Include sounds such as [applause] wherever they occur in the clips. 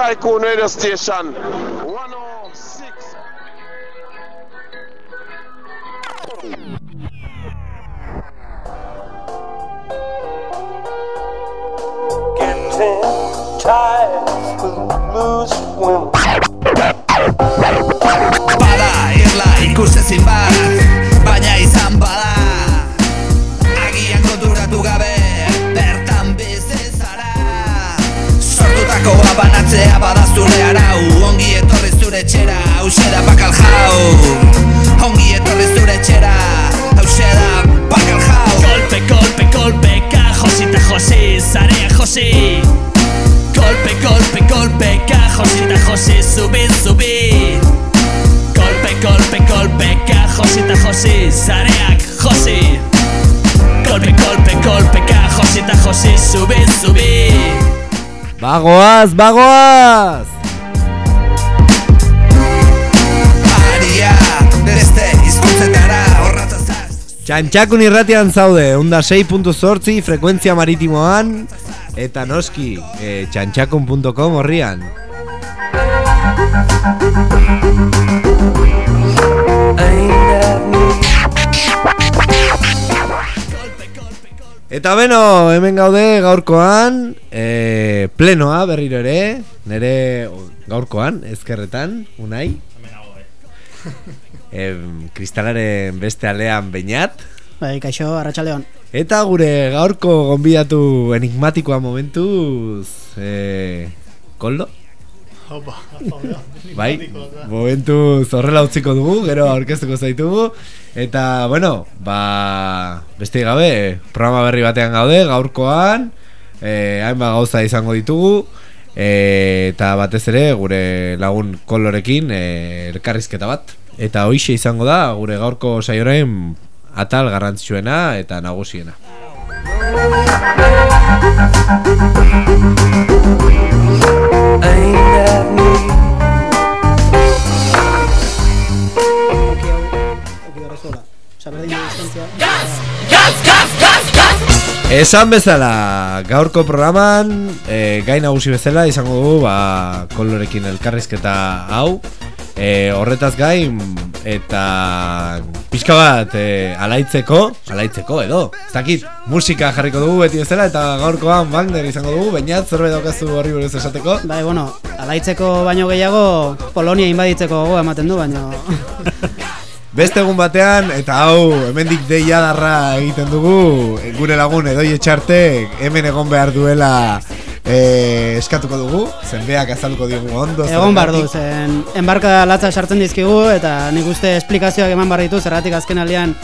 Tycoon Radio Station 106. Getting tired of blues women. Bada irla ikusezin bat Baina izan bada Sortutako abanatzea bada zure arau. Ongi etorri zure txera Hauxe da bakal jau. Ongi etorri zure txera Hauxe da bakal jau. Golpe, golpe, golpe, ka josita josi, zarea josi. Golpe, golpe, golpe, ka josita josi, zubi, zubi. Golpe, golpe, golpe, ka josita josi, zareak josi. Golpe, golpe, golpe, ka josita josi, zubi, zubi Bagoaz, bagoaz! Aria, beste izkuntzetara Txantxakun irratian zaude, onda 6.zortzi frekuentzia maritimoan Eta noski, e, txantxakun.com horrian Eta beno, hemen gaude gaurkoan e, Plenoa berriro ere Nere gaurkoan, ezkerretan, unai [laughs] em, Kristalaren beste alean bainat Bai, kaixo, arratsaldeon. Eta gure gaurko gonbidatu enigmatikoa momentuz e, Koldo? [laughs] Bai, momentuz horrela utziko dugu, gero aurkeztuko zaitugu. Eta, bueno, ba, beste gabe, programa berri batean gaude, gaurkoan e, Hainbat gauza izango ditugu. E, Eta batez ere, gure lagun kolorekin e, elkarrizketa bat. Eta hoixe izango da, gure gaurko saioren atal garrantzitsuena eta nagusiena aimed at me. Esan bezala, gaurko programan, eh, e, gain nagusi bezala izango dugu, ba, kolorekin elkarrizketa hau, E, horretaz gain, eta pixka bat e, alaitzeko, alaitzeko edo, ez dakit, musika jarriko dugu beti bezala, eta gaurkoan Wagner izango dugu, bainat zerbait daukazu horri buruz esateko. Bai, bueno, alaitzeko baino gehiago Polonia inbaditzeko gogo ematen du, baino... [laughs] Beste egun batean, eta hau, hemendik deia darra egiten dugu, gure lagun edoi etxartek hemen egon behar duela e, eskatuko dugu, zenbeak azalduko digu ondo. Egon bar du, zergatik. zen enbarka latza sartzen dizkigu eta nik uste esplikazioak eman bar ditu zergatik azken aldean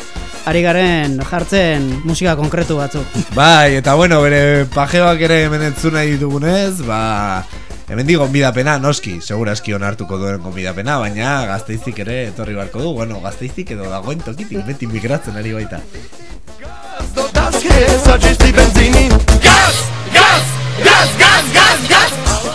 ari garen jartzen musika konkretu batzuk. [laughs] Bai, eta bueno, bere pajeoak ere hemen entzun nahi ditugunez, ba, hemen di gonbidapena, noski, seguraski onartuko duen gonbidapena, baina gazteiztik ere etorri barko du, bueno, gazteiztik edo dagoen tokitik, beti migratzen ari baita.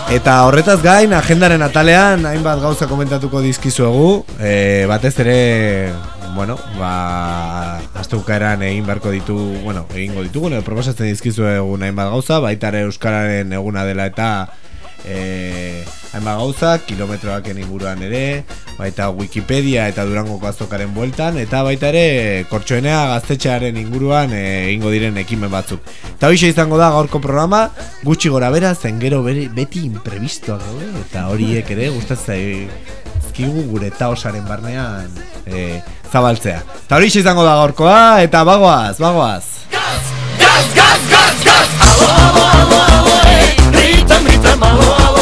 Eta horretaz gain, agendaren atalean hainbat gauza komentatuko dizkizuegu. E, Batez ere, bueno, ba, astukaeran egin beharko ditu, bueno, egingo ditugu edo proposatzen dizkizuegu hainbat gauza Baita ere Euskararen eguna dela eta e, hainbat gauza, kilometroaken inguruan ere, baita Wikipedia eta Durangoko azokaren bueltan, eta baita ere kortxoenea gaztetxearen inguruan eh, egingo diren ekimen batzuk. Eta hoxe izango da gaurko programa, gutxi gora bera, zen gero beti imprevistoak daude, eta horiek ere gustatzen dizkigu gure taosaren barnean e, zabaltzea. Eta hori izango da gaurkoa, eta bagoaz, bagoaz! Gaz, gaz, gaz, gaz, gaz! Alo, alo, alo, alo, ey! Ritam, ritam, alo, alo!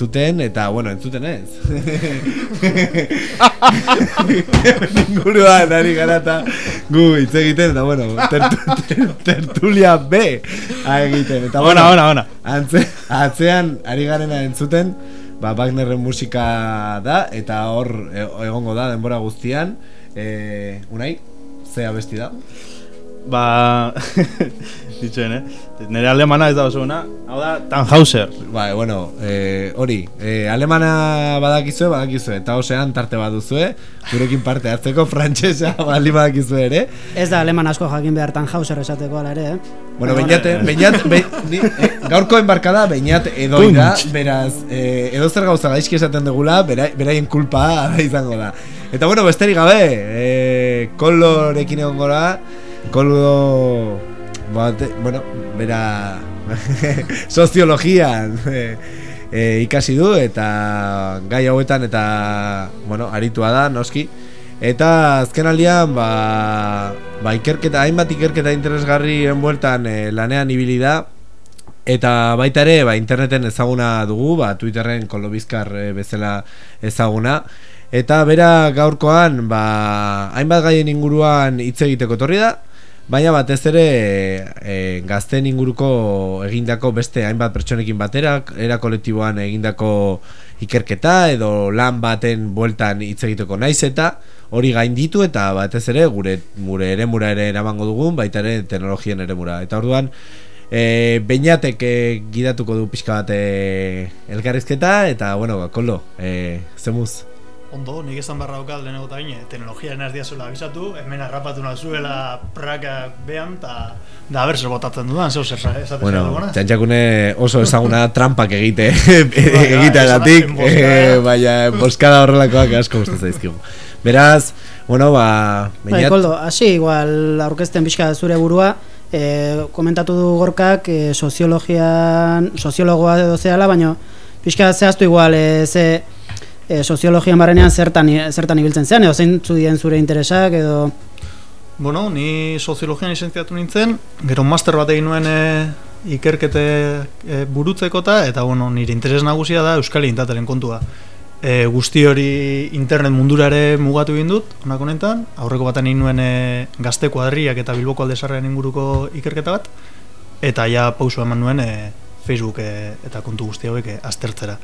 Entzuten, eta, bueno, entzuten ez. [laughs] Inguruan, ari garata, gu hitz egiten, eta, bueno, tertu, ter- tertulia B egiten. Eta, Ona, ona, ona. Antze, atzean, ari garena entzuten, ba, Wagnerren musika da, eta hor e, egongo da denbora guztian. E, unai, ze abesti da? Ba, [laughs] ditxen, eh? Nire alemana ez da oso ona. Hau da, Tannhauser. Ba, bueno, e, hori, e, alemana badakizue, badakizue, eta osean tarte baduzue, gurekin parte hartzeko frantsesa [laughs] bali badakizue ere. Ez da aleman asko jakin behar Tannhauser esateko ala ere, eh? Bueno, beinat, beinat, be, ni, eh, gaurko enbarkada beinat edoi da, beraz, eh, edo zer gauza gaizki esaten dugula, bera, beraien kulpa [laughs] izango da. Eta bueno, besterik gabe, eh, kolorekin egon gora, kolo, bate, bueno, bera, [laughs] soziologian, eh, eh, ikasi du eta gai hauetan eta bueno, aritua da noski. Eta azken aldian ba, ba ikerketa hainbat ikerketa interesgarri bueltan eh, lanean ibili da. Eta baita ere ba, interneten ezaguna dugu ba, Twitterren kolobizkar eh, bezala ezaguna. Eta bera gaurkoan ba, hainbat gaien inguruan hitz egiteko etorri da Baina batez ere e, gazten inguruko egindako beste hainbat pertsonekin batera, era kolektiboan egindako ikerketa edo lan baten bueltan hitz egiteko naiz eta hori gainditu eta batez ere gure gure eremura ere eramango dugun, baita ere teknologien eremura. Eta orduan e, beinatek e, gidatuko du pixka bat e, elkarrizketa eta bueno, kolo, e, zemuz. Ondo, nik esan barra daukal lehenengo eta bine, teknologiaren ez diazuela abisatu, hemen harrapatu nazuela praka behan, eta da ber zer botatzen dudan, zeu zer esaten Bueno, duguna. txantxakune oso ezaguna [laughs] trampak egite Bai, [laughs] egiteagatik, esan emboscada. eh, [laughs] baina boskada horrelakoak asko gustatzen zaizkigu. Beraz, bueno, ba, Bai, bainat, Koldo, hasi igual aurkezten pixka zure burua, e, komentatu du gorkak e, soziologian, soziologoa edo zehala, baina pixka zehaztu igual e, ze e, soziologian barrenean zertan, zertan ibiltzen zean, edo zeintzu dien zure interesak, edo... Bueno, ni soziologian izentziatu nintzen, gero master bat egin nuen e, ikerkete e, burutzekota, eta bueno, nire interes nagusia da Euskal Intateren kontua. E, guzti hori internet mundura ere mugatu egin dut, honako honetan, aurreko baten egin nuen e, gazte kuadriak eta bilboko aldesarrean inguruko ikerketa bat, eta ja pausu eman nuen e, Facebook e, eta kontu guzti hauek aztertzera.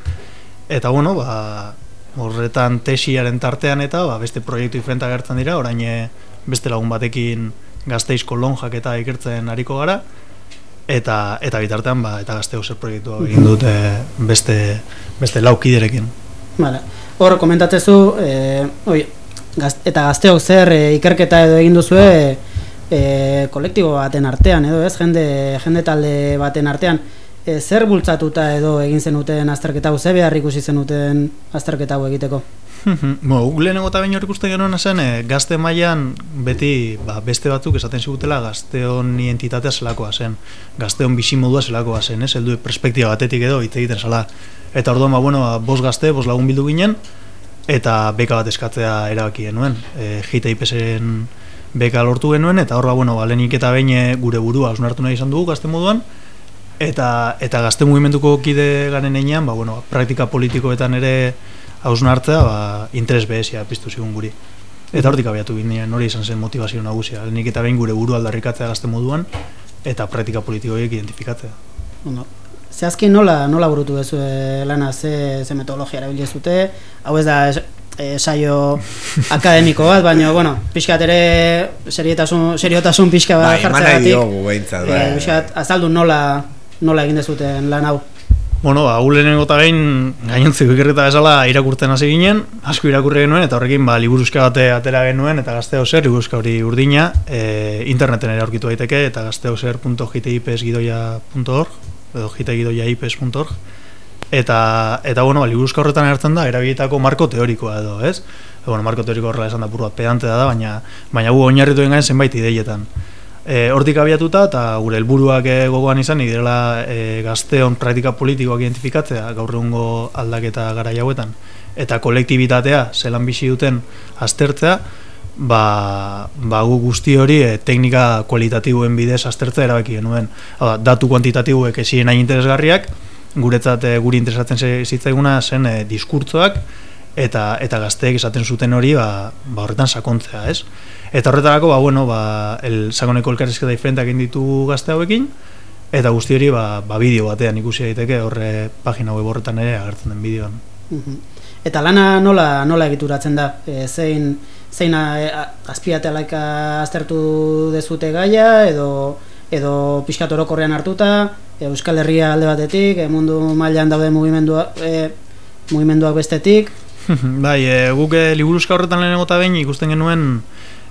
Eta bueno, ba, horretan tesiaren tartean eta ba, beste proiektu diferentak gertzen dira, orain e, beste lagun batekin gazteizko lonjak eta ikertzen hariko gara, eta eta bitartean ba, eta gazteo zer proiektu hau egin dut e, beste, beste laukiderekin. Vale. Hor komentatezu, e, oi, gaz, eta gazteok zer e, ikerketa edo egin duzue e, kolektibo baten artean edo ez, jende, jende talde baten artean. E, zer bultzatuta edo egin zenuten azterketa hau, ze behar ikusi zenuten azterketa hau egiteko? [laughs] Bo, guk lehenengo eta behin hor ikusten genuen zen, e, gazte mailan beti ba, beste batzuk esaten zigutela gazteon identitatea zelakoa zen, gazteon bizimodua zelakoa zen, ez, heldu perspektiba batetik edo hitz egiten zala. Eta orduan, ba, bueno, ba, bos gazte, bos lagun bildu ginen, eta beka bat eskatzea erabaki genuen. E, JIPSen beka lortu genuen, eta hor, ba, bueno, ba, lehenik eta behin e, gure burua hausnartu nahi izan dugu gazte moduan, eta, eta gazte mugimenduko kide garen einean, ba, bueno, praktika politikoetan ere hausnartzea, ba, interes behezia piztu zigun guri. Eta hortik abiatu ginen, hori izan zen motivazio nagusia. Lehenik eta behin gure burua aldarrikatzea gazte moduan, eta praktika politikoiek identifikatzea. Ondo. Zehazki nola, nola burutu bezu lana, ze, ze metodologia erabili zute, hau ez da es, e, saio [laughs] akademiko bat, baina, bueno, pixkat ere serietasun, seriotasun pixka bat bai, eman nahi jartzeagatik, diogu behintzat, bai. e, pixkat, azaldu nola, nola egin dezuten lan hau. Bueno, ba, hau lehenengo eta behin gainontzeko ikerreta bezala irakurtzen hasi ginen, asko irakurri genuen, eta horrekin ba, liburuzka bate atera genuen, eta gazteo zer, liburuzka hori urdina, e, interneten ere aurkitu daiteke, eta gazteozer.jtipsgidoia.org, edo jtgidoiaipes.org, eta, eta bueno, ba, liburuzka horretan hartzen da, erabilitako marko teorikoa edo, ez? E, bueno, marko teoriko horrela esan da puru bat pedante da, baina, baina gu oinarritu egin zenbait ideietan. E, hortik abiatuta eta gure helburuak e, gogoan izan direla e, gazteon praktika politikoak identifikatzea gaur egungo aldaketa gara hauetan eta kolektibitatea zelan bizi duten aztertzea ba, ba gu guzti hori e, teknika kualitatiboen bidez aztertza erabaki genuen. Hau da, datu kuantitatiboek ezien nahi interesgarriak, guretzat e, guri interesatzen ze- zitzaiguna zen e, diskurtzoak, eta eta gazteek esaten zuten hori ba, ba horretan sakontzea, ez? Eta horretarako, ba, bueno, ba, el sakoneko elkarrizketa diferenteak egin ditugu gazte hauekin, eta guzti hori ba, ba bideo batean ikusi daiteke horre pagina web horretan ere agertzen den bideoan. Eta lana nola nola egituratzen da? E, zein zein a- azpiatelaika aztertu dezute gaia edo edo pixkat orokorrean hartuta Euskal Herria alde batetik, e, mundu mailan daude mugimendua, e, mugimenduak bestetik, [laughs] bai, e, guk e, liburuzka horretan lehenengo eta behin ikusten genuen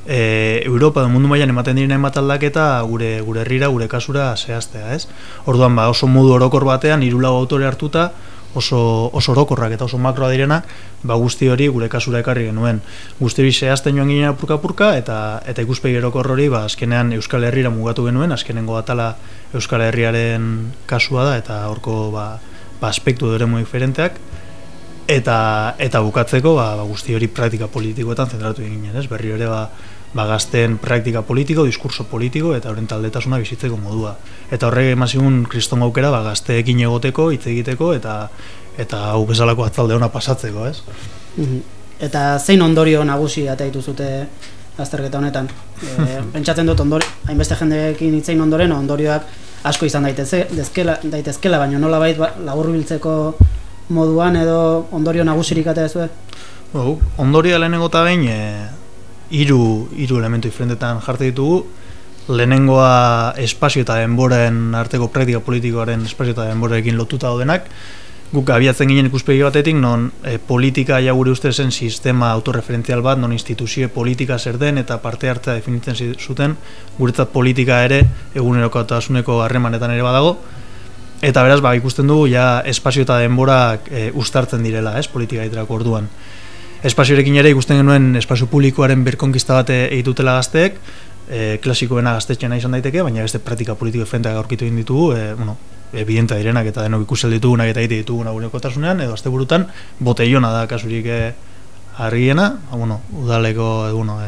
e, Europa edo mundu mailan ematen diren hainbat aldaketa gure gure herrira, gure kasura zehaztea, ez? Orduan ba, oso modu orokor batean hiru lau autore hartuta oso, oso orokorrak eta oso makroa direnak, ba guzti hori gure kasura ekarri genuen. Guzti hori zehazten joan ginen apurka-apurka eta eta ikuspegi orokor hori ba, azkenean Euskal Herrira mugatu genuen, azkenengo atala Euskal Herriaren kasua da eta horko ba, ba aspektu dure diferenteak eta eta bukatzeko ba, ba guzti hori praktika politikoetan zentratu egin ginen, ez? Berri ere ba ba gazteen praktika politiko, diskurso politiko eta horren taldetasuna bizitzeko modua. Eta horrek eman zigun kriston aukera ba gazteekin egoteko, hitz egiteko eta eta hau bezalako atzalde ona pasatzeko, ez? Mhm. Eta zein ondorio nagusi ate dituzute azterketa honetan? [laughs] E, pentsatzen dut ondorio, hainbeste jendeekin hitzein ondoren ondorioak asko izan daitezke, dezkela, daitezkela, baina nola bait ba, laburbiltzeko moduan edo ondorio nagusirik ate dezue? Bueno, ondoria lehenengo eta behin e, hiru hiru elementu diferentetan jarte ditugu. Lehenengoa espazio eta denboren arteko praktika politikoaren espazio eta denborekin lotuta daudenak. Guk abiatzen ginen ikuspegi batetik, non e, politika ja gure uste zen sistema autorreferentzial bat, non instituzio politika zer den eta parte hartzea definitzen zuten, guretzat politika ere egunerokotasuneko harremanetan ere badago, Eta beraz, ba, ikusten dugu, ja, espazio eta denborak e, ustartzen direla, ez, politika orduan. Espazioarekin ere ikusten genuen espazio publikoaren berkonkista bat egitutela gazteek, e, klasikoena gaztetxeena izan daiteke, baina beste praktika politiko efenteak aurkitu egin ditugu, e, bueno, evidenta direnak eta denok ikusi ditugunak eta egite ditugunak gurekotasunean, edo asteburutan boteiona da kasurik e, argiena, ba, bueno, udaleko, e, bueno,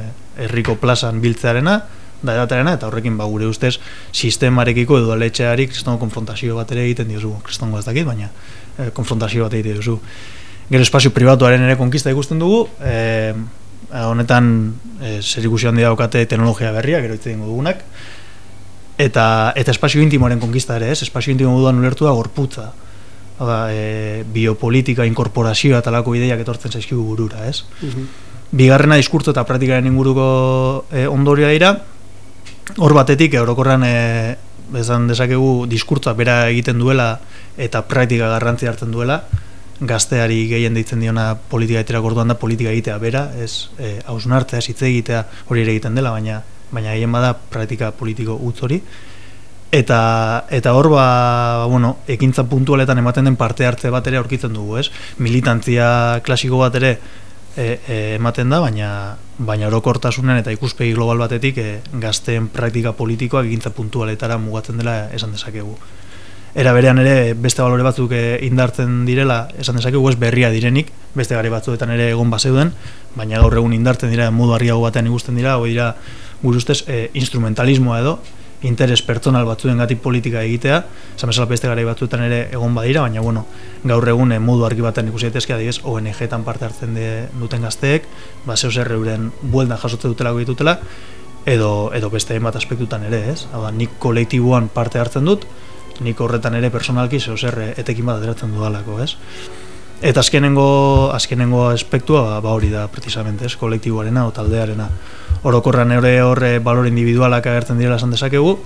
herriko plazan biltzearena, da edatarena, eta horrekin ba, gure ustez sistemarekiko edo aletxeari kristongo konfrontazio bat ere egiten diozu, kristongo ez dakit, baina e, konfrontazio bat egiten diozu. Gero espazio pribatuaren ere konkista ikusten dugu, e, honetan e, zer ikusi handi daukate teknologia berria, gero hitz egingo dugunak, eta eta espazio intimoaren konkista ere, ez? Espazio intimo moduan ulertu da gorputza. Hau Da, e, biopolitika, inkorporazioa eta lako ideiak etortzen zaizkigu burura, ez? Bigarrena diskurtso eta praktikaren inguruko e, ondorioa dira, hor batetik orokorran e, esan dezakegu diskurtsoa bera egiten duela eta praktika garrantzi hartzen duela gazteari gehien deitzen diona politika egiterak orduan da politika egitea bera ez e, hausnartzea, ez hitz egitea hori ere egiten dela baina baina gehien bada praktika politiko utz hori eta eta hor ba, bueno, ekintza puntualetan ematen den parte hartze bat ere aurkitzen dugu, ez? Militantzia klasiko bat ere ematen da, baina baina orokortasunen eta ikuspegi global batetik e, gazteen praktika politikoak ekintza puntualetara mugatzen dela esan dezakegu. Era berean ere beste balore batzuk e, indartzen direla, esan dezakegu ez berria direnik, beste gare batzuetan ere egon bazeuden, baina gaur egun indartzen dira modu harriago batean ikusten dira, hori dira gure ustez e, instrumentalismoa edo, interes pertsonal batzuen gatik politika egitea, esan bezala beste garai batzuetan ere egon badira, baina bueno, gaur egun eh, modu argi batean ikusi daitezke adibidez ONG-tan parte hartzen de, duten gazteek, ba zeu zer euren bueltan jasotze dutela ditutela edo edo beste hainbat aspektutan ere, ez? Hau nik kolektiboan parte hartzen dut, nik horretan ere personalki zeu zer eh, etekin bat ateratzen dudalako, ez? Eta azkenengo azkenengo aspektua ba, ba hori da precisamente, ez, kolektiboarena o taldearena. Orokorran ere horre balore individualak agertzen direla esan dezakegu.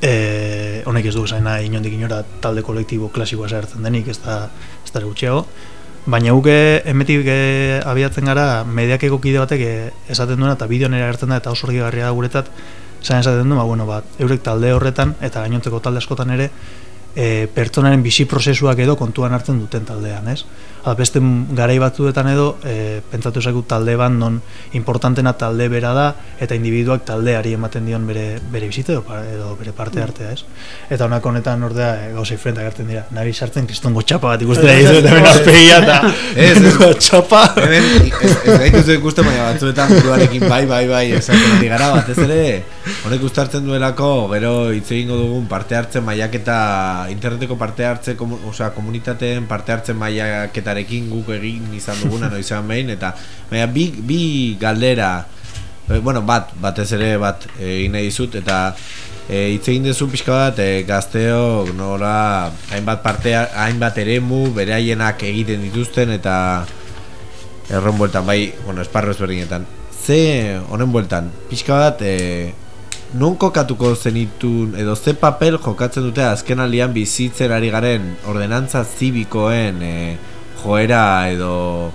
Eh, honek ez du nahi inondik inora talde kolektibo klasikoa agertzen denik, ez da ez da gutxiago. Baina guke emetik e, abiatzen gara mediakeko kide batek eh, esaten duena eta bideoan ere agertzen da eta oso argigarria da guretzat zain esaten du, ba, bueno, bat, eurek talde horretan eta gainontzeko talde askotan ere e, pertsonaren bizi prozesuak edo kontuan hartzen duten taldean, ez? Ha, beste m- garai batzuetan edo e, pentsatu esagut talde bat non importantena talde bera da eta individuak taldeari ematen dion bere, bere bizitza edo, edo bere parte hartea ez? Eta honako honetan ordea e, gauza diferente gertzen dira. Nahi sartzen kristongo txapa bat ikustera [laughs] eta hemen aurpegia eta Ez, ez. [laughs] txapa. Hemen, ez, ez gaituzu ikusten, baina batzuetan buruarekin bai, bai, bai, esaten ari gara, batez ere, honek uztartzen duelako, gero hitz egingo dugun parte hartzen mailaketa, interneteko parte hartze, komu, osea, komunitateen parte hartzen mailaketarekin guk egin izan duguna noizean behin, eta baina bi, bi galdera, eh, bueno, bat, batez ere bat eh, egin nahi dizut, eta e, hitz egin duzu pixka bat e, gazteok nola hainbat parte hainbat eremu beraienak egiten dituzten eta erron bueltan bai, bueno, esparro ezberdinetan. Ze honen bueltan pixka bat e, non kokatuko zenitun edo ze papel jokatzen dute azken aldian bizitzen ari garen ordenantza zibikoen e, joera edo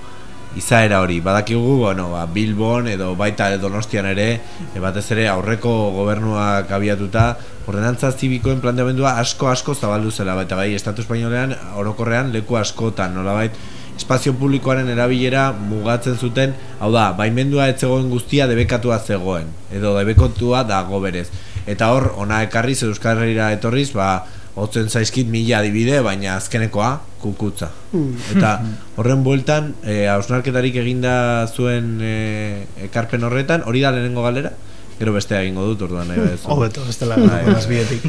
izaera hori badakigu bueno, ba, Bilbon edo baita Donostian ere e, batez ere aurreko gobernuak abiatuta ordenantza zibikoen planteamendua asko asko zabaldu zela eta bai estatu espainolean orokorrean leku askotan nolabait espazio publikoaren erabilera mugatzen zuten, hau da, baimendua ez zegoen guztia debekatua zegoen, edo debekatua dago berez. Eta hor, ona ekarriz, Euskal Herriera etorriz, ba, hotzen zaizkit mila adibide, baina azkenekoa, kukutza. Eta horren bueltan, e, hausnarketarik eginda zuen e, ekarpen horretan, hori da lehenengo galera? Gero bestea egingo dut, orduan nahi badezu. Hobeto, ez dela bai. bietik.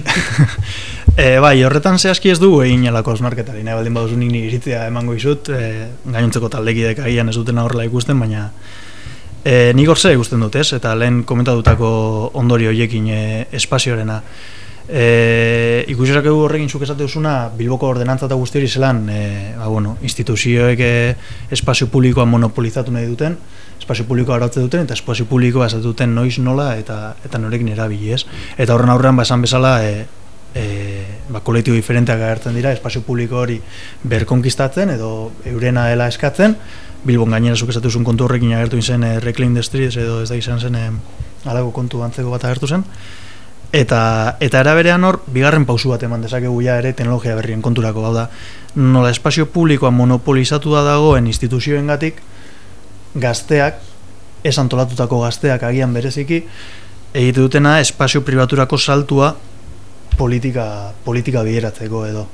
[laughs] e, bai, horretan zehazki ez dugu egin alako osnarketari, nahi baldin baduzu nik nire iritzia emango izut, e, gainontzeko taldekidek agian ez dutena horrela ikusten, baina e, nik hor zer ikusten dut ez, eta lehen komentatutako ondori horiekin e, espaziorena. E, ikusirak egu horrekin zuk esate duzuna Bilboko ordenantza eta guzti hori zelan e, ba, bueno, instituzioek e, espazio publikoa monopolizatu nahi duten espazio publikoa arautze duten eta espazio publikoa esatu duten noiz nola eta eta norekin erabili ez? Eta horren aurrean ba esan bezala e, e, ba, kolektibo diferenteak agertzen dira espazio publiko hori berkonkistatzen edo eurena dela eskatzen. Bilbon gainera zuk esatu zuen kontu horrekin agertu zen e, Reclaim the Streets edo ez da izan zen e, alago kontu antzeko bat agertu zen Eta, eta eraberean hor, bigarren pausu bat eman dezakegu ja ere teknologia berrien konturako hau da. Nola espazio publikoa monopolizatu da dagoen instituzioengatik gazteak, ez antolatutako gazteak agian bereziki, egite dutena espazio pribaturako saltua politika, politika bideratzeko edo.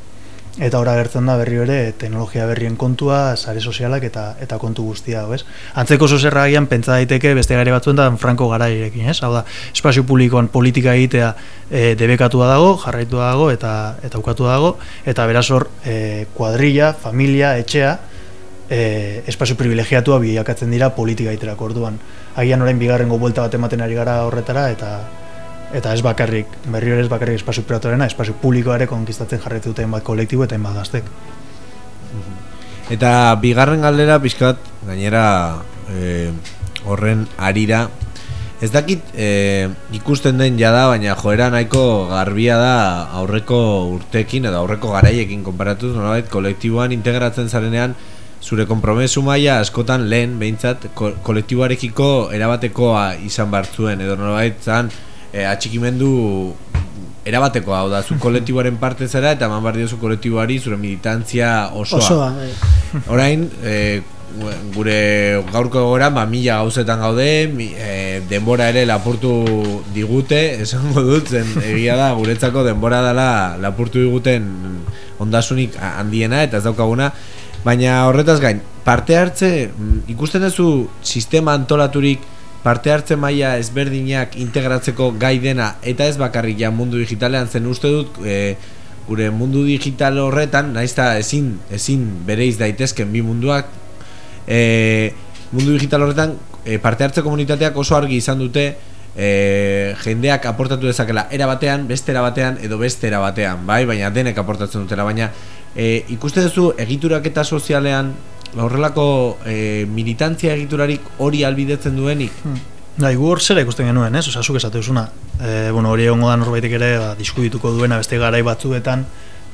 Eta ora gertzen da berri ere teknologia berrien kontua, sare sozialak eta eta kontu guztia, hau, ez? Antzeko zozerra agian pentsa daiteke beste gare batzuen da Franco garairekin, ez? Hau da, espazio publikoan politika egitea e, debekatua dago, jarraitua dago eta eta ukatu dago eta beraz hor e, kuadrilla, familia, etxea e, espazio privilegiatua bilakatzen dira politika egiterako orduan. Agian orain bigarrengo buelta bat ematen ari gara horretara eta eta ez bakarrik, berri ez bakarrik espazio privatorena, espazio publikoa ere konkistatzen jarraitu duten bat kolektibo eta hainbat gaztek. Eta bigarren galdera pixkat gainera e, horren arira Ez dakit e, ikusten den jada, baina joera nahiko garbia da aurreko urtekin edo aurreko garaiekin konparatuz nolabait kolektiboan integratzen zarenean zure konpromesu maila askotan lehen behintzat ko, kolektiboarekiko erabatekoa izan bartzuen edo nolabait zan e, atxikimendu erabatekoa hau da zu kolektiboaren parte zara eta eman behar diozu kolektiboari zure militantzia osoa. Osoa, bai. Orain, e, gure gaurko gogoran, ba, mila gauzetan gaude, e, denbora ere lapurtu digute, esango dut, zen egia da, guretzako denbora dela lapurtu diguten ondasunik handiena eta ez daukaguna, baina horretaz gain, parte hartze, mm, ikusten duzu sistema antolaturik parte hartze maila ezberdinak integratzeko gai dena eta ez bakarrik ja mundu digitalean zen uste dut e, gure mundu digital horretan naizta ezin ezin bereiz daitezken bi munduak e, mundu digital horretan e, parte hartze komunitateak oso argi izan dute e, jendeak aportatu dezakela era batean, beste era batean edo beste era batean, bai, baina denek aportatzen dutela, baina e, ikuste duzu egituraketa sozialean horrelako e, militantzia egiturarik hori albidetzen duenik? Hmm. Bai, gu hor zera ikusten genuen, ez? Osa, zuk esate duzuna. E, bueno, hori egongo da norbaitek ere ba, diskudituko duena beste garai batzuetan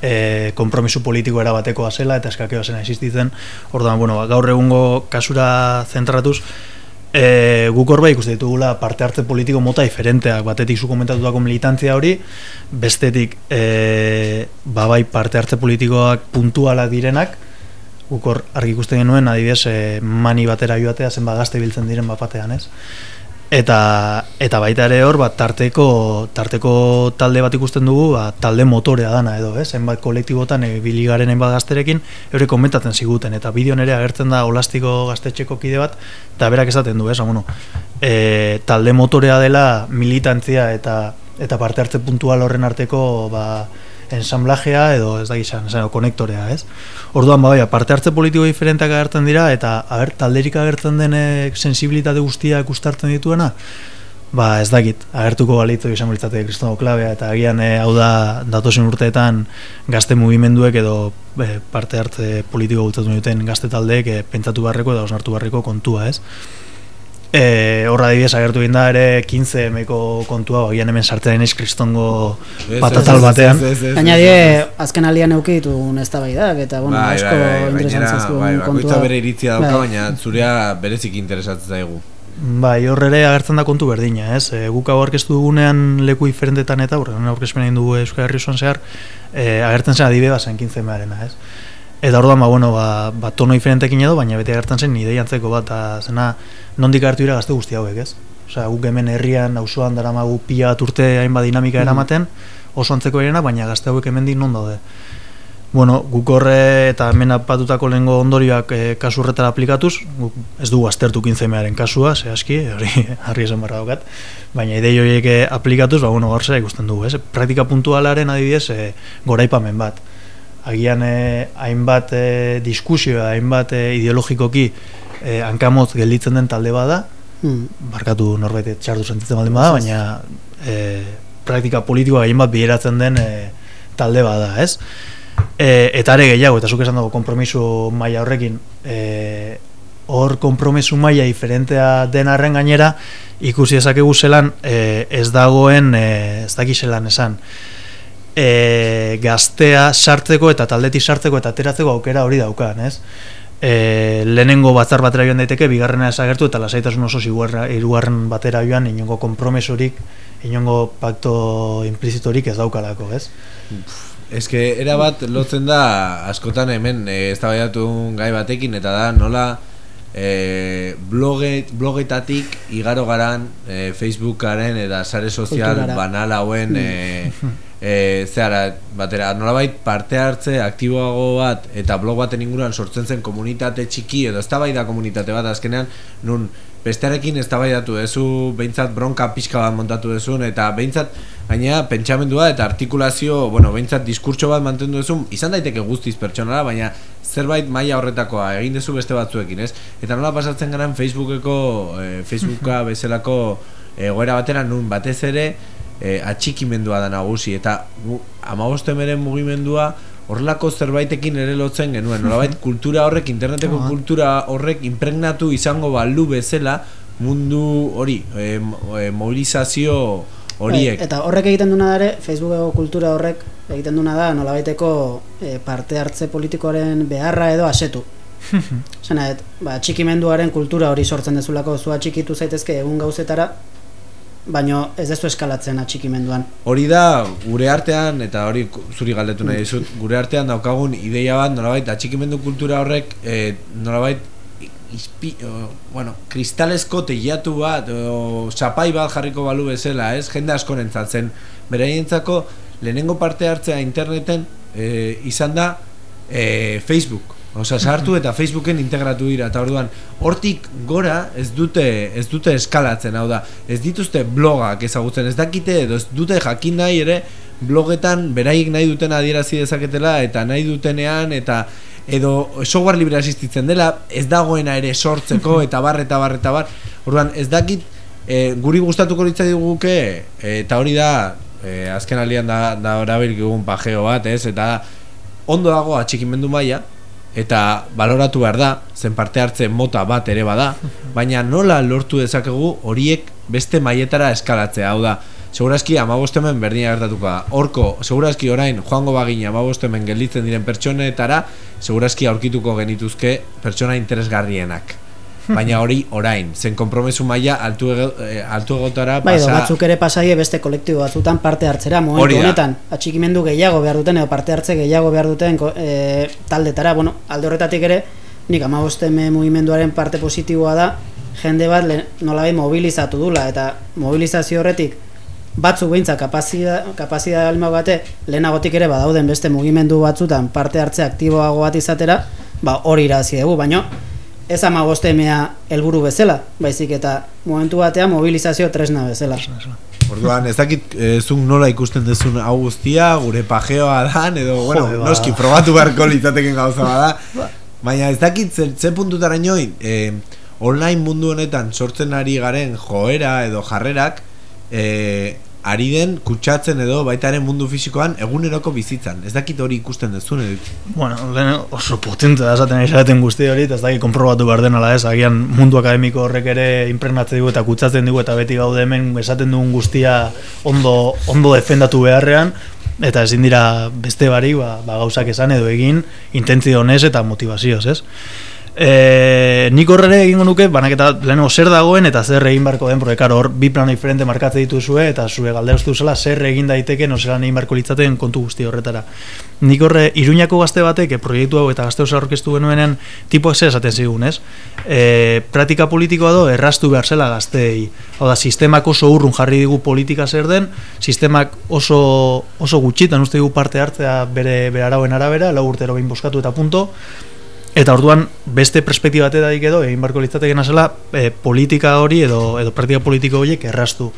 e, kompromisu politiko erabatekoa zela eta eskakeo zena existitzen. Orduan, bueno, ba, gaur egungo kasura zentratuz, e, guk hor bai ikuste ditugula parte hartze politiko mota diferenteak, batetik zu komentatutako militantzia hori, bestetik e, ba bai parte hartze politikoak puntuala direnak, guk hor argi ikusten genuen adibidez e, mani batera joatea zenbat gazte biltzen diren bapatean, ez? Eta, eta baita ere hor, bat, tarteko, tarteko talde bat ikusten dugu, ba, talde motorea dana edo, ez? Hainbat kolektibotan e, biligaren hainbat gazterekin, eure komentatzen ziguten, eta bideo nere agertzen da olastiko gaztetxeko kide bat, eta berak esaten du, ez? Bueno, e, talde motorea dela militantzia eta eta parte hartze puntual horren arteko ba, ensamblajea edo ez da gizan, esan, konektorea, ez? Orduan, ba, bai, parte hartze politiko diferenteak agertzen dira, eta aber, talderik agertzen denek sensibilitate guztiak ustartzen dituena, ba, ez dakit, agertuko balitzu izan balitzate kristono klabea, eta agian e, hau da datosen urteetan gazte mugimenduek edo e, parte hartze politiko gutatu duten gazte taldeek e, pentsatu barreko eta osnartu barreko kontua, ez? E, horra adibidez agertu egin da ere 15 emeko kontua bagian hemen sartzen denez kristongo patatal batean Gaina die, azken alian euki ditugun ez eta bueno, Bai, asko bai, bai, interesantzaz gainera, duen bai, bakoitza kontua. bere iritzia dauka, Bai. baina zurea berezik interesatzen zaigu. Bai, hor ere agertzen da kontu berdina, ez? E, guk hau aurkeztu dugunean leku diferentetan eta, horren aurkezpen egin dugu Euskal Herri osoan zehar, e, agertzen zen adibe bazen 15 mearena, ez? Eta orduan, ba, bueno, ba, ba tono diferentekin edo, baina beti agertzen zen idei antzeko bat, eta zena, nondik hartu dira gazte guzti hauek, ez? Osea, guk hemen herrian, auzoan daramagu pila bat urte hainbat dinamika eramaten, oso antzeko erena, baina gazte hauek hemendik non daude. Bueno, guk horre eta hemen apatutako lehengo ondorioak e, kasu horretara aplikatuz, guk ez dugu aztertu 15 mearen kasua, ze aski, hori [laughs] harri esan barra daukat, baina idei horiek eh, aplikatuz, ba, bueno, gaur ikusten dugu, ez? Praktika puntualaren adibidez, e, goraipamen bat. Agian e, hainbat e, diskusioa, hainbat e, ideologikoki e, hankamotz gelditzen den talde bada, Hmm. barkatu norbait txartu sentitzen baldin bada, baina e, praktika politikoa gehien bat biheratzen den e, talde bada, ez? E, eta are gehiago, eta zuk esan dago konpromiso maila horrekin, e, hor konpromiso maila diferentea den arren gainera, ikusi dezakegu zelan e, ez dagoen, e, ez daki zelan esan, e, gaztea sartzeko eta taldetik sartzeko eta ateratzeko aukera hori daukan, ez? E, lehenengo batzar batera joan daiteke, bigarrena esagertu eta lasaitasun oso hirugarren batera joan inongo konpromesorik, inongo pakto implizitorik ez daukalako, ez? Ez que era bat lotzen da askotan hemen e, eztabaidatu gai batekin eta da nola e, bloge, blogetatik igaro garan e, Facebookaren eta sare sozial Kulturara. banal hauen [laughs] e, e, zehara batera nolabait parte hartze aktiboago bat eta blog baten inguruan sortzen zen komunitate txiki edo eztabaida komunitate bat azkenean nun bestearekin eztabaidatu duzu behintzat bronka pixka bat montatu duzun eta behintzat gainera pentsamendua eta artikulazio bueno, behintzat diskurtso bat mantendu duzu izan daiteke guztiz pertsonala baina zerbait maila horretakoa egin duzu beste batzuekin ez? Eta nola pasatzen garen Facebookeko eh, Facebooka bezalako egoera batera nun batez ere eh, atxikimendua da nagusi. Eta amabostemeren mugimendua horrelako zerbaitekin ere lotzen genuen. Nolabait kultura horrek, interneteko kultura horrek impregnatu izango balu bezala mundu hori e, mobilizazio horiek. Bai, eta horrek egiten duna ere, Facebookeko kultura horrek egiten duna da nolabaiteko eh, parte hartze politikoaren beharra edo asetu. [laughs] Zena, et, ba, txikimenduaren kultura hori sortzen dezulako zua txikitu zaitezke egun gauzetara, baino ez dezu eskalatzen atxikimenduan. Hori da gure artean eta hori zuri galdetu nahi dizut gure artean daukagun ideia bat nolabait atxikimendu kultura horrek e, nolabait izpi, o, bueno, kristalesko teilatu bat o sapai bat jarriko balu bezala, ez? Jende askorentzat zen beraientzako lehenengo parte hartzea interneten e, izan da e, Facebook. Osea, sartu eta Facebooken integratu dira eta orduan hortik gora ez dute ez dute eskalatzen, hau da, ez dituzte blogak ezagutzen, ez dakite edo ez dute jakin nahi ere blogetan beraiek nahi duten adierazi dezaketela eta nahi dutenean eta edo software libre asistitzen dela ez dagoena ere sortzeko [laughs] eta bar eta bar eta bar. Orduan ez dakit e, guri gustatuko litzaiguke e, eta hori da e, azken alian da, da orabilkigun pajeo bat ez eta ondo dago atxikimendu maila eta baloratu behar da, zen parte hartze mota bat ere bada, [laughs] baina nola lortu dezakegu horiek beste mailetara eskalatzea, hau da, segurazki amabostemen berdina gertatuko da. Horko, segurazki orain joango bagina amabostemen gelditzen diren pertsonetara, segurazki aurkituko genituzke pertsona interesgarrienak. Baina hori orain, zen konpromesu maila altu, ego, eh, altu egotara Bai, pasa... batzuk ere pasaie beste kolektibo batzutan parte hartzera momentu honetan. Atxikimendu gehiago behar duten edo parte hartze gehiago behar duten e, taldetara, bueno, alde horretatik ere nik amabosteme mugimenduaren parte positiboa da jende bat le- nolabait mobilizatu dula. Eta mobilizazio horretik batzuk behintzat kapazida, kapazida alma bate lehenagotik ere badauden beste mugimendu batzutan parte hartze aktiboago bat izatera ba hori irazi dugu, baino ez amabostemea helburu bezala, baizik eta momentu batean mobilizazio tresna bezala. Orduan, ez dakit eh, zuk nola ikusten duzun hau guztia, gure pajeoa dan, edo, bueno, Jode, ba. noski, probatu beharko litzateken gauza bada. [laughs] Baina ez dakit ze, ze puntutara inoin, eh, online mundu honetan sortzen ari garen joera edo jarrerak, eh, ari den kutsatzen edo baitaren mundu fisikoan eguneroko bizitzan. Ez dakit hori ikusten duzun, edo, Bueno, lehen oso potente da esaten izaten guzti hori, ez dakit konprobatu behar den ala ez, agian mundu akademiko horrek ere impregnatzen digu eta kutsatzen digu eta beti gaude hemen esaten dugun guztia ondo, ondo defendatu beharrean, eta ezin dira beste barik ba, ba gauzak esan edo egin intentzio honez eta motivazioz, ez? E, nik horrere egingo nuke, banaketa lehenengo zer dagoen eta zer egin beharko den, porque karo, hor bi plano diferente markatze dituzue eta zure galdera uste zer egin daiteke, no zelan egin beharko litzateen kontu guzti horretara. Nik horre, iruñako gazte batek, eh, proiektu hau eta gazte oso aurkeztu genuenean, tipoak zer esaten zigun, ez? E, praktika politikoa do, errastu behar zela gazteei. Hau da, sistemak oso urrun jarri digu politika zer den, sistemak oso, oso gutxitan uste digu parte hartzea bere, bere arauen arabera, lau urtero behin boskatu eta punto, Eta orduan beste perspektiba batetik edo egin barko litzatekena zela e, politika hori edo edo praktika politiko horiek erraztu.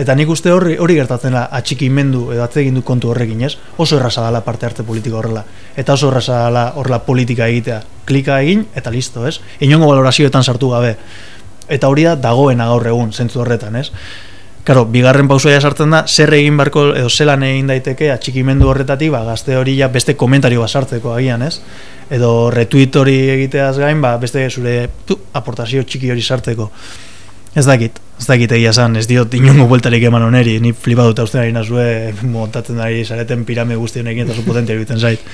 Eta nik uste hori hori gertatzen da atxikimendu edo atzegindu kontu horrekin, ez? Oso erraza dela parte hartze politiko horrela. Eta oso erraza dela horrela politika egitea. Klika egin eta listo, ez? Inongo valorazioetan sartu gabe. Eta hori da dagoena gaur egun zentzu horretan, ez? Karo, bigarren pausoia sartzen da, zer egin beharko, edo zelan egin daiteke atxikimendu horretatik, ba, gazte hori ja beste komentario bat sartzeko agian, ez? Edo retweet hori egiteaz gain, ba, beste zure tu, aportazio txiki hori sartzeko. Ez dakit, ez dakit egia esan, ez diot inongo bueltarik eman oneri, ni flipa dut austen nazue, montatzen ari zareten pirame guzti honekin eta zu potentia egiten zait.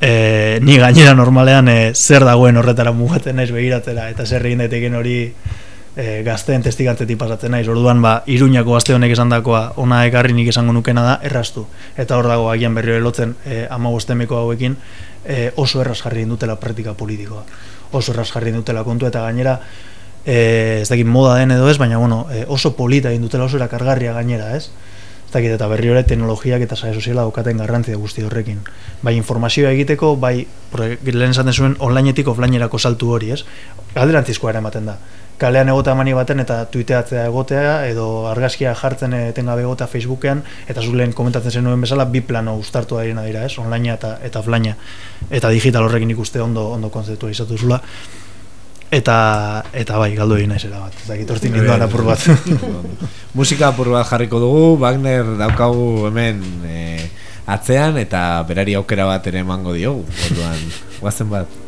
E, ni gainera normalean e, zer dagoen horretara mugatzen naiz begiratzera eta zer egin daiteken hori e, gazteen testigantzetik pasatzen naiz. Orduan ba Iruñako gazte honek esandakoa ona ekarri nik esango nukena da erraztu. Eta hor dago agian berriro lotzen e, 15 hauekin e, oso erraz jarri dutela praktika politikoa. Oso erraz jarri dutela kontu eta gainera e, ez dakit moda den edo ez, baina bueno, oso polita egin dutela oso erakargarria gainera, ez? Dakit eta berri ere teknologiak eta sare soziala daukaten garrantzia guzti horrekin. Bai informazioa egiteko, bai lehen esaten zuen onlineetik offlinerako saltu hori, ez? Galderantzizkoa ere ematen da. Kalean egotea mani baten eta tuiteatzea egotea edo argazkia jartzen etengabe egotea Facebookean eta zu lehen komentatzen zenuen bezala bi plano uztartu dira dira, ez? Online eta eta offline eta digital horrekin ikuste ondo ondo kontzeptualizatu zula eta eta bai galdu egin naizela bat. Ez dakit hortik ninduan apur bat. [laughs] Musika apur bat jarriko dugu, Wagner daukagu hemen eh, atzean eta berari aukera bat ere emango diogu. Orduan, guazen bat.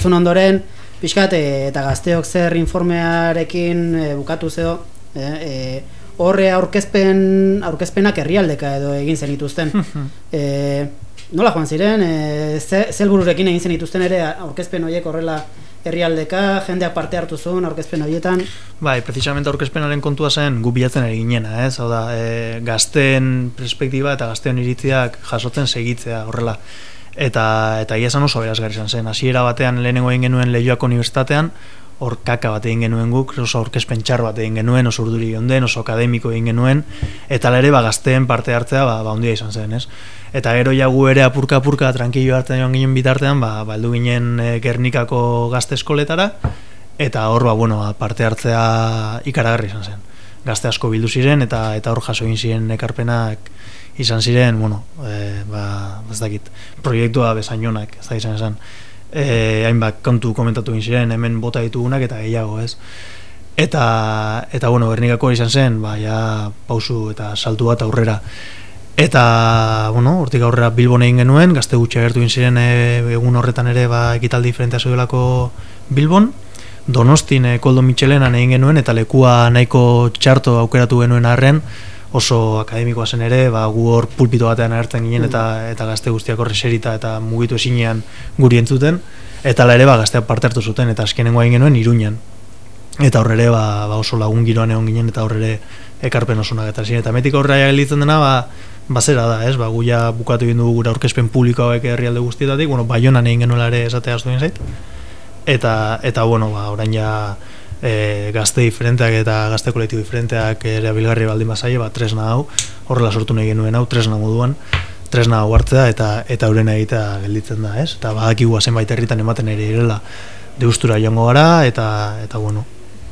Entzun ondoren, pixkat, e, eta gazteok zer informearekin e, bukatu zeo, e, e, horre aurkezpen, aurkezpenak herrialdeka edo egin zenituzten. e, nola joan ziren, e, ze, zelbururekin egin zenituzten ere aurkezpen horiek horrela herrialdeka, jendeak parte hartu zuen aurkezpen horietan. Bai, precisamente aurkezpenaren kontua zen gu bilatzen ari ginena, ez? Hau da, e, gazteen perspektiba eta gazteen iritziak jasotzen segitzea horrela. Eta eta esan oso berazgarri izan zen. Hasiera batean lehenengo egin genuen Leioako Unibertsitatean, hor kaka bat egin genuen guk, oso aurkezpen txar bat egin genuen, oso urduri den, oso akademiko egin genuen, eta ere ba, gazteen parte hartzea ba, ba ondia izan zen, ez? Eta gero ja ere apurka apurka tranquillo hartzen joan ginen bitartean, ba, ba heldu ginen e, Gernikako gazte eskoletara, eta hor ba, bueno, ba, parte hartzea ikaragarri izan zen. Gazte asko bildu ziren, eta eta hor jaso egin ziren ekarpenak izan ziren, bueno, e, ba, ez dakit, proiektua bezainonak, ez da izan esan. E, hainbat kontu komentatu egin ziren, hemen bota ditugunak eta gehiago, ez? Eta, eta bueno, Gernikako izan zen, ba, ja, pausu eta saltu bat aurrera. Eta, bueno, hortik aurrera Bilbon egin genuen, gazte gutxi agertu egin ziren e, egun horretan ere ba, ekitaldi diferentea zeudelako Bilbon. Donostin e, Koldo Michelenan egin genuen eta lekua nahiko txarto aukeratu genuen arren, oso akademikoa zen ere, ba, gu hor pulpito batean agertzen ginen eta eta gazte guztiak horre serita eta mugitu esinean guri entzuten, eta ere ba, gazteak parte hartu zuten eta azkenengo egin genuen iruñan. Eta horre ere ba, ba oso lagun giroan egon ginen eta horre ere ekarpen oso eta zine. Eta metik horre gelditzen dena, ba, bazera da, ez? Ba, gu ja bukatu egin dugu gure aurkezpen publiko hauek herrialde guztietatik, bueno, baionan egin genuela ere esatea aztuen zait. Eta, eta bueno, ba, orain ja, e, gazte diferenteak eta gazte kolektibo diferenteak ere abilgarri baldin bazaile, ba, tresna hau, horrela sortu nahi genuen hau, tresna moduan, tresna hau hartzea eta eta euren egitea gelditzen da, ez? Eta badakigu zenbait herritan ematen ere irela deustura joango gara eta eta bueno,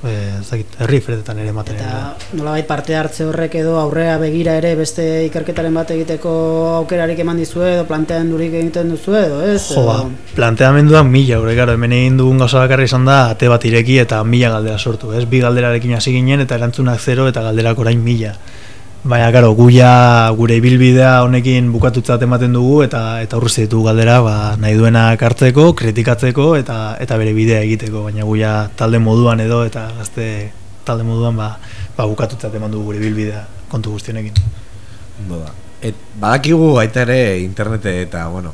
eh zakit herri fretetan ere ematen eta nolabait parte hartze horrek edo aurrea begira ere beste ikerketaren bat egiteko aukerarik eman dizue edo planteamendurik egiten duzu edo ez? Jo ba planteamenduan mila aurre claro hemen egin dugun gauza bakarra izan da ate bat ireki eta mila galdera sortu ez? Bi galderarekin hasi ginen eta erantzunak zero eta galderak orain mila Baina, karo, guia gure ibilbidea honekin bukatutzat ematen dugu eta eta aurrez ditugu galdera ba, nahi duenak hartzeko, kritikatzeko eta eta bere bidea egiteko. Baina guia talde moduan edo eta gazte talde moduan ba, ba bukatutzat eman dugu gure ibilbidea kontu guztionekin. Boda. Et, badakigu baita ere internete eta, bueno,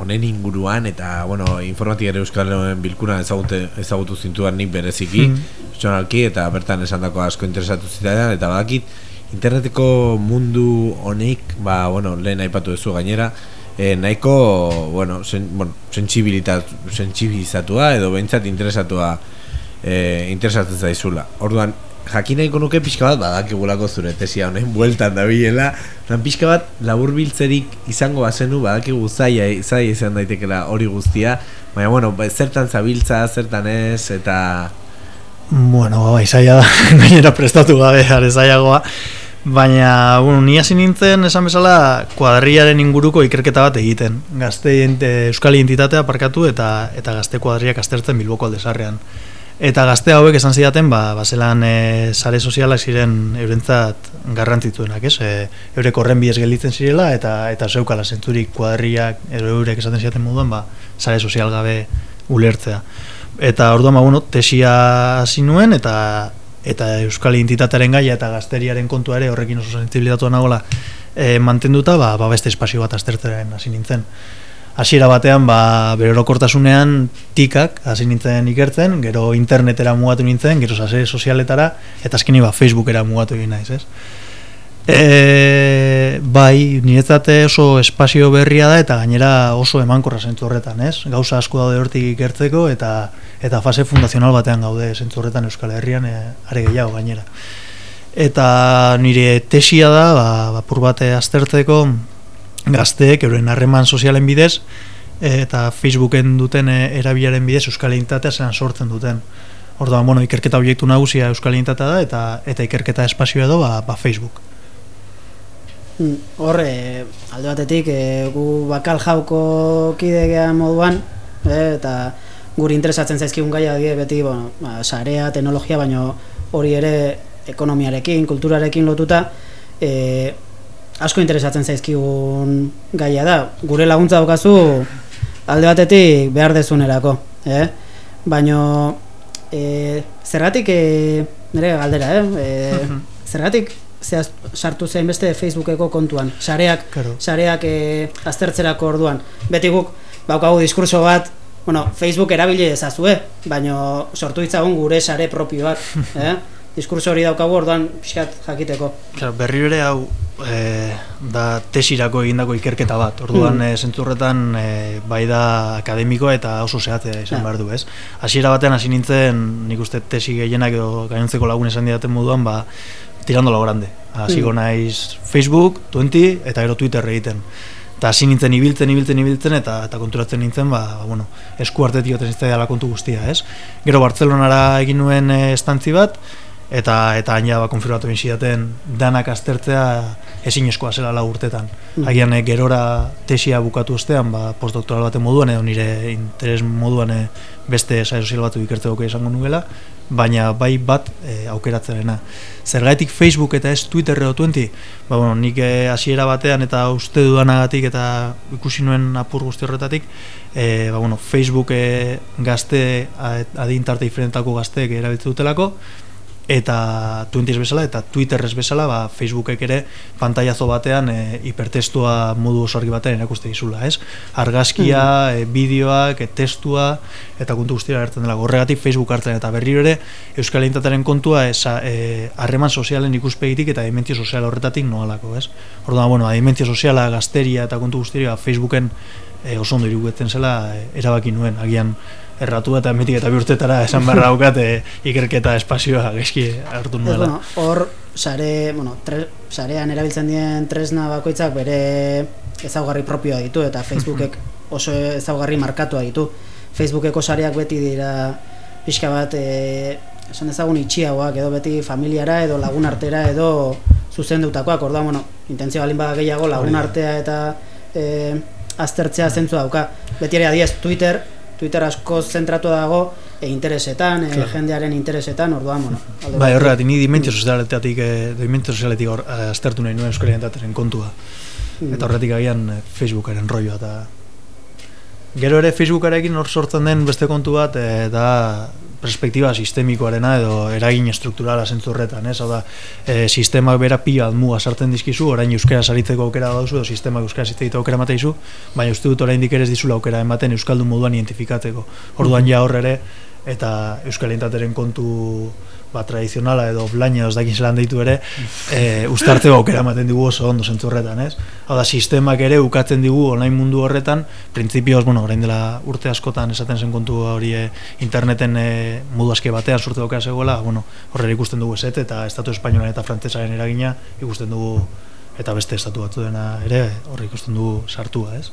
honen inguruan eta, bueno, informatikare euskalen bilkuna ezagute, ezagutu zintuan nik bereziki, mm. eta bertan esandako asko interesatu zitaidan, eta badakit, interneteko mundu honek, ba, bueno, lehen aipatu duzu gainera, e, nahiko, bueno, sen, bueno sensibilizatua edo behintzat interesatua e, interesatzen zaizula. Orduan, jakin nahiko nuke pixka bat, badakigulako zure tesia honen bueltan da bilela, pixka bat laburbiltzerik izango bazenu, badakigu zaila, zaila izan daitekela hori guztia, baina, bueno, ba, zertan zabiltza, zertan ez, eta... Bueno, bai, zaila da, [laughs] gainera prestatu gabe, are zailagoa. Baina, bueno, ni hasi nintzen esan bezala kuadriaren inguruko ikerketa bat egiten. Gazte euskal identitatea parkatu eta eta gazte kuadriak aztertzen Bilboko aldesarrean. Eta gazte hauek esan zidaten, ba, baselan e, sare sozialak ziren eurentzat garrantzituenak, ez? E, eurek horren bidez gelditzen zirela eta eta zeukala zentzurik kuadriak eurek esaten zidaten moduan, ba, sare sozial gabe ulertzea. Eta orduan, ba, bueno, tesia hasi nuen eta eta euskal identitatearen gaia eta gazteriaren kontua ere horrekin oso sensibilitatu nagola e, mantenduta ba, ba beste espazio bat aztertzeren hasi nintzen hasiera batean ba berorokortasunean tikak hasi nintzen ikertzen gero internetera mugatu nintzen gero sare sozialetara eta azkeni ba facebookera mugatu egin naiz ez E, bai, niretzat oso espazio berria da eta gainera oso emankorra zentzu horretan, ez? Gauza asko daude hortik ikertzeko eta eta fase fundazional batean gaude zentzu horretan Euskal Herrian e, are gehiago gainera. Eta nire tesia da, ba, bapur bate aztertzeko gazteek euren harreman sozialen bidez eta Facebooken duten e, erabilaren bidez Euskal Identitatea zelan sortzen duten. Orduan, bueno, ikerketa obiektu nagusia Euskal Identitatea da eta eta ikerketa espazio edo ba, ba Facebook. Hmm, hor, e, alde batetik, e, gu bakal jauko kidegea moduan, e, eta guri interesatzen zaizkigun gaia die beti, bueno, ba, sarea, teknologia, baino hori ere ekonomiarekin, kulturarekin lotuta, e, asko interesatzen zaizkigun gaia da. Gure laguntza daukazu alde batetik behar dezunerako, eh? Baino e, zergatik e, nire galdera, eh? E, zergatik zehaz, sartu zein beste Facebookeko kontuan, sareak, Claro. sareak e, aztertzerako orduan. Beti guk baukagu diskurso bat, bueno, Facebook erabili ezazue, baino sortu ditzagun gure sare propioak, [laughs] eh? Diskurso hori daukagu orduan pixkat jakiteko. Claro, berriro ere hau e, da tesirako egindako ikerketa bat. Orduan Mm. mm. zentzu horretan e, bai da akademikoa eta oso zehatzea izan Ja. behar du, ez? Hasiera batean hasi nintzen, nik uste tesi gehienak edo gainontzeko lagun esan didaten moduan, ba, tirando lo grande. Hasiko Mm. naiz Facebook, 20 eta gero Twitter egiten. Eta hasi nintzen ibiltzen, ibiltzen, ibiltzen eta eta konturatzen nintzen, ba, ba bueno, esku artetik oten zitzaidala kontu guztia, ez? Gero Bartzelonara egin nuen e, estantzi bat, eta eta haina ba konfirmatu egin zidaten danak aztertzea ezinezkoa zela lau urtetan. Mhm. Agian eh, gerora tesia bukatu ostean, ba, postdoktoral baten moduan edo nire interes moduan eh, beste saio sozial batu ikertzeko izango nuela, baina bai bat e, aukeratzenena. Zergaitik Facebook eta ez Twitter edo 20? Ba, bueno, nik eh, hasiera batean eta uste dudanagatik eta ikusi nuen apur guzti horretatik, e, ba, bueno, Facebook e, gazte, a- adin tarte diferentako gazteek erabiltzen dutelako, eta Twenties bezala eta Twitterrez bezala ba, Facebookek ere pantailazo batean e, hipertestua modu oso argi batean erakuste dizula, ez? Argazkia, e, bideoak, e, testua eta kontu guztira hartzen dela. Horregatik Facebook hartzen eta berriro ere Euskal Identitatearen kontua esa, e, harreman sozialen ikuspegitik eta dimentsio sozial horretatik noalako, ez? Orduan, bueno, a dimentsio soziala, gazteria eta kontu guztira Facebooken e, oso ondo iruguetzen zela e, erabaki nuen, agian erratu eta emetik eta bi urtetara esan beharra daukat e, ikerketa espazioa gaizki hartu nuela. bueno, hor sare, bueno, tre, sarean erabiltzen dien tresna bakoitzak bere ezaugarri propioa ditu eta Facebookek oso ezaugarri markatua ditu. Facebookeko sareak beti dira pixka bat e, esan dezagun itxiagoak edo beti familiara edo lagun artera edo zuzendutakoak. Orduan, bueno, intentzio balin bada gehiago lagun artea eta e, aztertzea zentzu dauka. Beti ere adiez Twitter, Twitter asko zentratu dago e, interesetan, e, Claro. jendearen interesetan, orduan, bueno. Bai, horregatik, ni dimentsio sozialetik, eh, dimentsio sozialetik hor, eh, aztertu nahi nuen Euskal kontua. Mm. Eta horretik agian eh, Facebookaren rolloa eta Gero ere Facebookarekin hor sortzen den beste kontu bat eh, da perspektiba sistemikoarena edo eragin estrukturala zentzu horretan, ez? Hau da, e, sistemak bera pila muga sartzen dizkizu, orain euskara saritzeko aukera dauzu, edo sistemak euskara hitz aukera emateizu, baina uste dut oraindik ere dizula aukera ematen euskaldun moduan identifikatzeko. Orduan ja hor ere eta euskal identitateren kontu ba, tradizionala edo blaina ez dakin zelan deitu ere e, ustartzeko aukera ematen digu oso ondo zentzu horretan, ez? Hau da, sistemak ere ukatzen digu online mundu horretan, printzipioz, bueno, orain dela urte askotan esaten zen kontu hori e, interneten e, modu aske batean sortu aukera zegoela, bueno, horrela ikusten dugu eset, eta estatu espainolan eta frantsesaren eragina ikusten dugu eta beste estatu batzu dena ere horre ikusten dugu sartua, ez?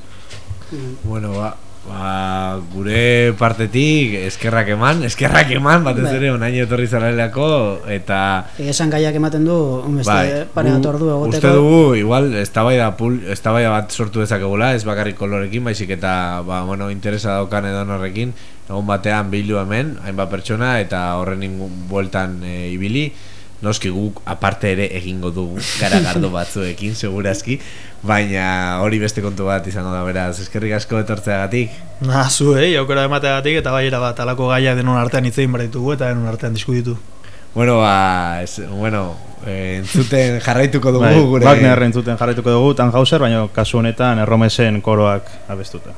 Bueno, ba, ba, gure partetik eskerrak eman, eskerrak eman, batez Bai. ere onaino etorri zarelako, eta esan gaiak ematen du, beste pare bat ordu egoteko. Bai, uste dugu, igual, eztabaida pul, eztabaida bat sortu dezakegula, ez bakarrik kolorekin, baizik eta, ba, bueno, interesa daukan edo horrekin, egun batean bilu hemen, hainbat pertsona, eta horren ingun bueltan e, ibili, noski guk aparte ere egingo dugu garagardo batzuekin segurazki baina hori beste kontu bat izango da beraz eskerrik asko etortzeagatik Na, zu, eh, aukera emateagatik eta bai bat alako gaia denon artean hitz egin behar ditugu eta denon artean diskutitu. bueno ba es, bueno eh, entzuten [laughs] jarraituko dugu Bai, gure Wagner entzuten jarraituko dugu Tannhauser, baina kasu honetan erromesen koroak abestuta.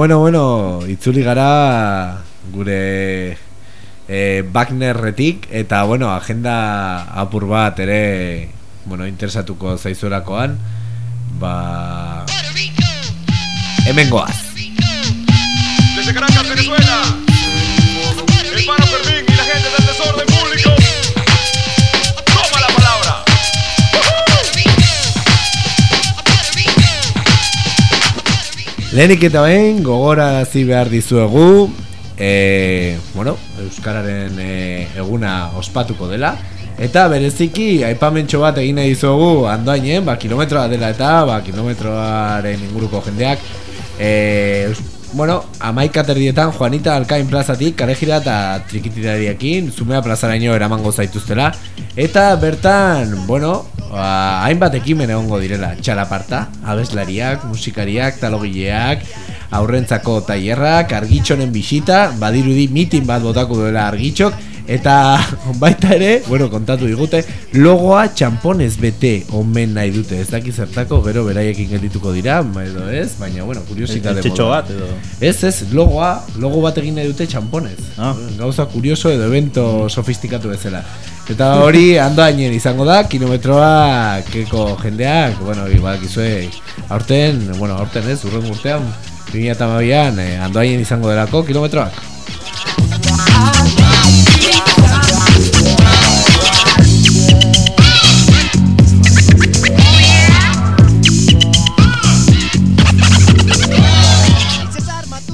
Bueno, bueno, itzuli gara gure e, Wagnerretik eta bueno, agenda apur bat ere bueno, interesatuko zaizuelakoan ba hemen goaz Desde Caracas, Venezuela, el paro Fermín y la gente del desorden público. Lehenik eta behin gogorazi behar dizuegu e, bueno, Euskararen e, eguna ospatuko dela. Eta bereziki aipamentxo bat egin nahi dizuegu andoainen, ba, kilometroa dela eta ba, kilometroaren inguruko jendeak e, Bueno, amaika terdietan Juanita Alkain plazatik kalejira eta trikitirariekin Zumea plazaraino eramango zaituztela. Eta bertan, bueno, ba, hainbat ekimen egongo direla. Txalaparta, abeslariak, musikariak, talogileak Aurrentzako tailerrak, argitxonen bisita Badirudi mitin bat botako duela argitxok Eta [laughs] baita ere, bueno, kontatu digute Logoa txamponez bete omen nahi dute. Ez daki zertako, gero beraiekin geldituko dira edo ez, baina, bueno, kuriositate moduan. bat edo Ez, ez, logoa, logo bat egin nahi dute txamponez. Ah. Gauza kurioso edo evento sofistikatu bezala. Eta hori [laughs] andoainen izango da, kilometroa keko jendeak Bueno, badakizue, aurten, bueno, aurten ez, urren urtean 2008an eh, andoainen izango delako kilometroak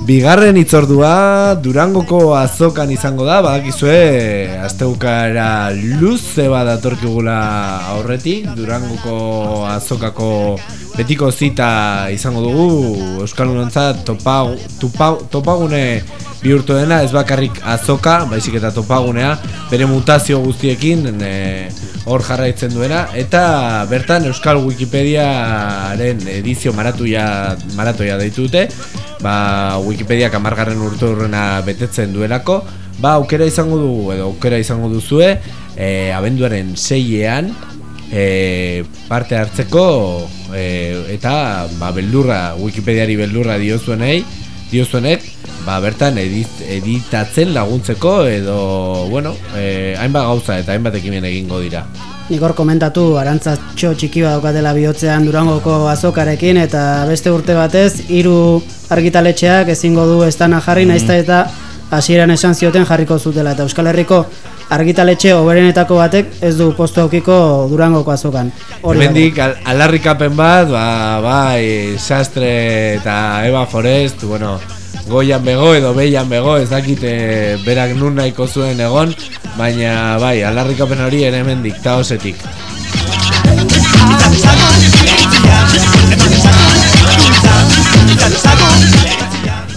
Bigarren itzordua Durangoko azokan izango da, badakizue asteukara luze bat datorkigula aurretik, Durangoko azokako betiko zita izango dugu. Euskalunontzat topa, topa, topagune bihurtu dena ez bakarrik azoka, baizik eta topagunea, bere mutazio guztiekin e, hor jarraitzen duena. Eta bertan Euskal Wikipediaren edizio maratuia, maratoia deitute ba, Wikipediak amargarren urte urrena betetzen duelako. Ba, aukera izango dugu edo aukera izango duzue e, abenduaren seiean e, parte hartzeko e, eta ba, beldurra, Wikipediari beldurra diozuenei diozuenek ba, bertan edit, editatzen laguntzeko edo bueno, e, hainbat gauza eta hainbat ekimen egingo dira. Nik hor komentatu arantzatxo txiki bat daukatela bihotzean Durangoko azokarekin eta beste urte batez hiru argitaletxeak ezingo du estana jarri naizta eta hasieran esan zioten jarriko zutela eta Euskal Herriko argitaletxe oberenetako batek ez du postu aukiko Durangoko azokan. Hemendik al, alarrikapen bat, ba, bai, Sastre eta Eva Forest, bueno, goian bego edo beian bego, ez dakite berak nun nahiko zuen egon, baina bai, alarrikapen hori ere hemendik, taosetik.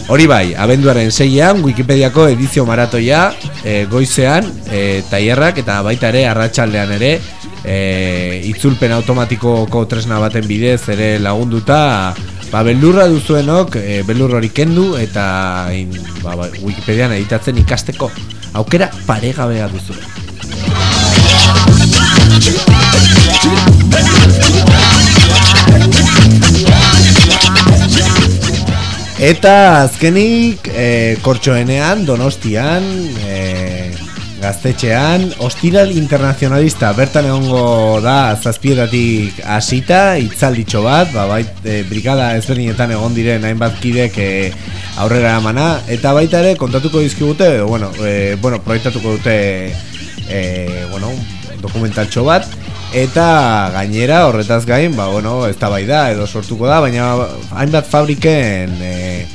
Hori bai, abenduaren seian, Wikipediako edizio maratoia e, goizean, e, tailerrak eta baita ere arratsaldean ere e, itzulpen automatikoko tresna baten bidez ere lagunduta ba, beldurra duzuenok e, beldur hori kendu eta in, ba, ba, Wikipedian editatzen ikasteko aukera paregabea duzu. Eta azkenik e, kortxoenean, donostian, e, gaztetxean, ostiral internazionalista bertan egongo da zazpietatik hasita itzalditxo bat, ba, bait, e, brigada ezberdinetan egon diren hainbat kidek e, aurrera emana, eta baita ere kontatuko dizkigute, bueno, e, bueno, proiektatuko dute e, bueno, dokumentaltxo bat, Eta gainera horretaz gain, ba, bueno, ez da edo sortuko da, baina hainbat fabriken e,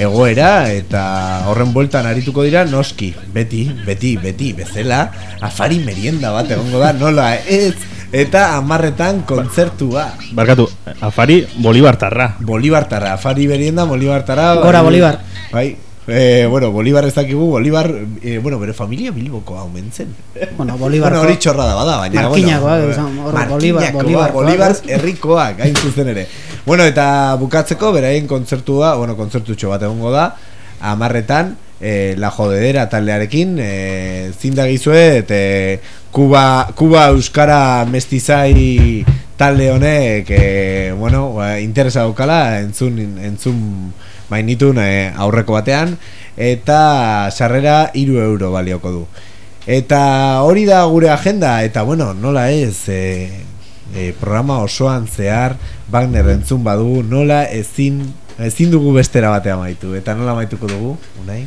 egoera eta horren bueltan arituko dira noski, beti, beti, beti, bezala, afari merienda bat egongo da, nola, ez, eta amarretan kontzertua. Barkatu, afari Bolibartarra Bolibartarra, afari merienda, Bolibartarra. Gora bai, Bolibar. Bai, Eh, bueno, Bolibar ez dakigu, Bolibar, eh, bueno, bere familia Bilbokoa omen zen. Bueno, Bolibar. Bueno, hori txorra da bada, baina Markinakoak, bueno, esan, hor, Bolibar- Bolibarkoak, Bolibar ez? herrikoak, hain zuzen ere. Bueno, eta bukatzeko, beraien kontzertua, bueno, kontzertutxo bat egongo da, amarretan, eh, La Jodedera taldearekin, eh, zindagizue, eta Kuba, Kuba Euskara mestizai talde honek e, bueno, ba, interesa daukala entzun, entzun mainitun e, aurreko batean eta sarrera hiru euro balioko du eta hori da gure agenda eta bueno, nola ez e, e, programa osoan zehar Wagner entzun badu nola ezin ezin dugu bestera batea maitu eta nola maituko dugu unai?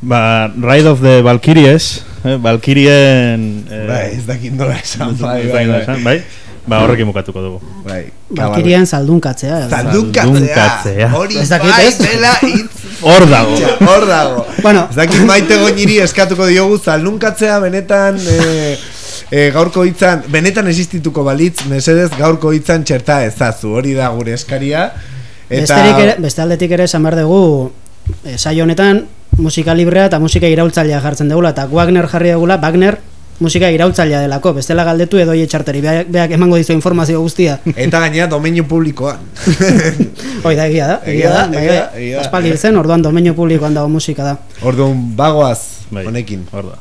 Ba, Ride of the Valkyries, eh, Valkyrien... Eh, bai, ez dakit nola esan, [laughs] bai, bai, nola bai. esan, bai. Ba, horrekin bukatuko dugu. Bai, Valkirian zaldunkatzea. Zaldunkatzea, hori bai ez? dela [laughs] Hor dago. Hor dago. Bueno. Ez dakit maite goiniri eskatuko diogu zaldunkatzea benetan e, e, gaurko hitzan, benetan existituko balitz, mesedez gaurko hitzan txerta ezazu, hori da gure eskaria. Besterik ere, beste aldetik ere esan behar dugu eh, saio honetan musika librea eta musika iraultzailea jartzen dugula eta Wagner jarri dugula, Wagner musika iraultzailea delako, bestela galdetu edo txarteri, beak, beak emango dizu informazio guztia. Eta gainera domeinu publikoan. [laughs] Hoi da, egia da, egia da, bai, egia da, bai. egia da. Aspaldi zen, orduan domenio publikoan dago musika da. Orduan bagoaz Bai, honekin. Hor